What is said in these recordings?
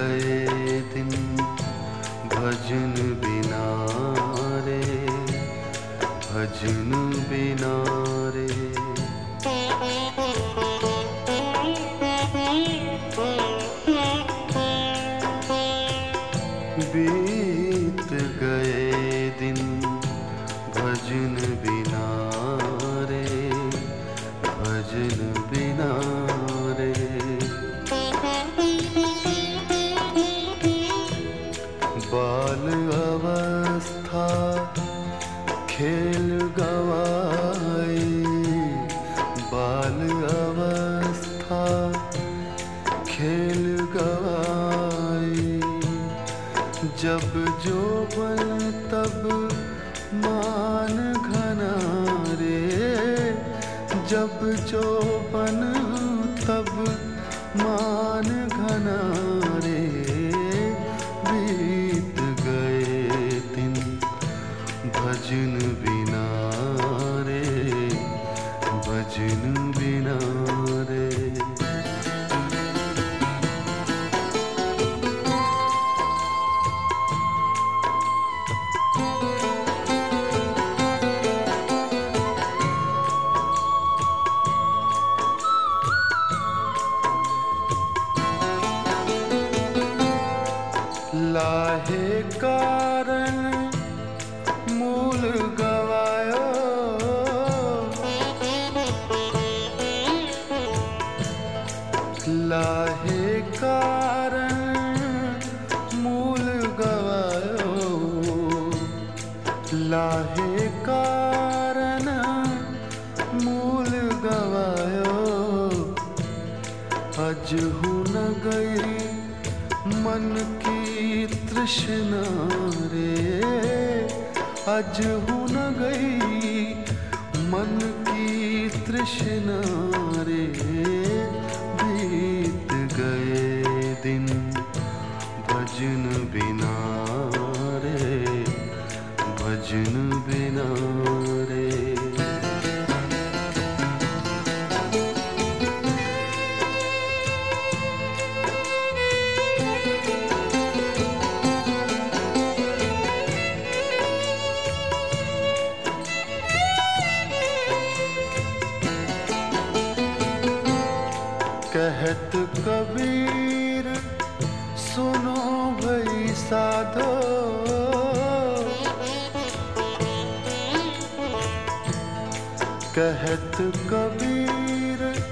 गए दिन भजन बिना रे भजन बिना रे बीत गए दिन भजन बिना रे भजन बिना खेल गवाई बाल अवस्था खेल गवाई जब जो बन तब मान घना रे जब जो बन तब मान घना बिना रे भजन बिना रे लाहे कारण अज न गई, मन की तृष्णा रे। आज अज न गई, मन की तृष्णा रे। बीत गए दिन, भजन बिना रे, भजन बिना कहत कबीर, सुनो भई साधो। कहत कबीर,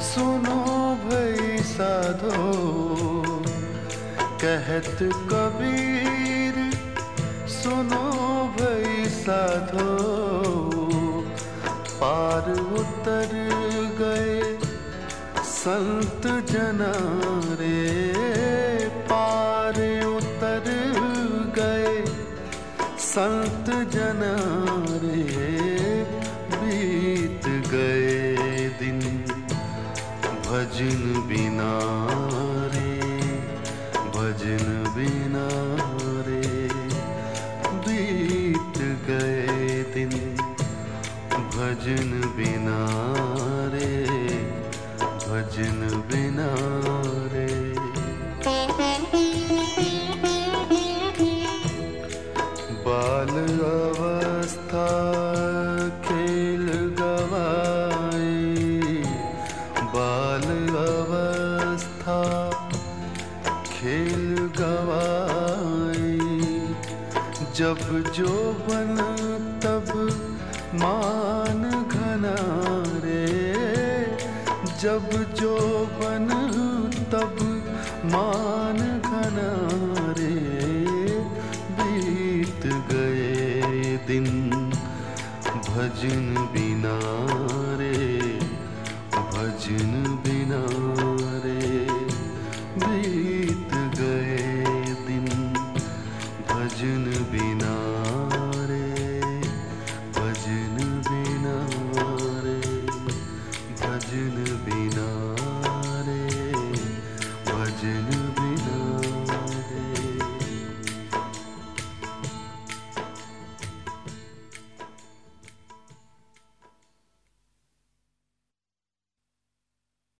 सुनो भई साधो। कहत कबीर, सुनो भई साधो। संत जना रे, पार उतर गए। संत जना रे, बीत गए दिन। भजन बिना रे, भजन बिना रे, बीत गए दिन। भजन बिना भजन बिना रे। बाल अवस्था खेल गवाई बाल अवस्था खेल गवाई जब जो बन तब मान घना जब जो बन तब मान घना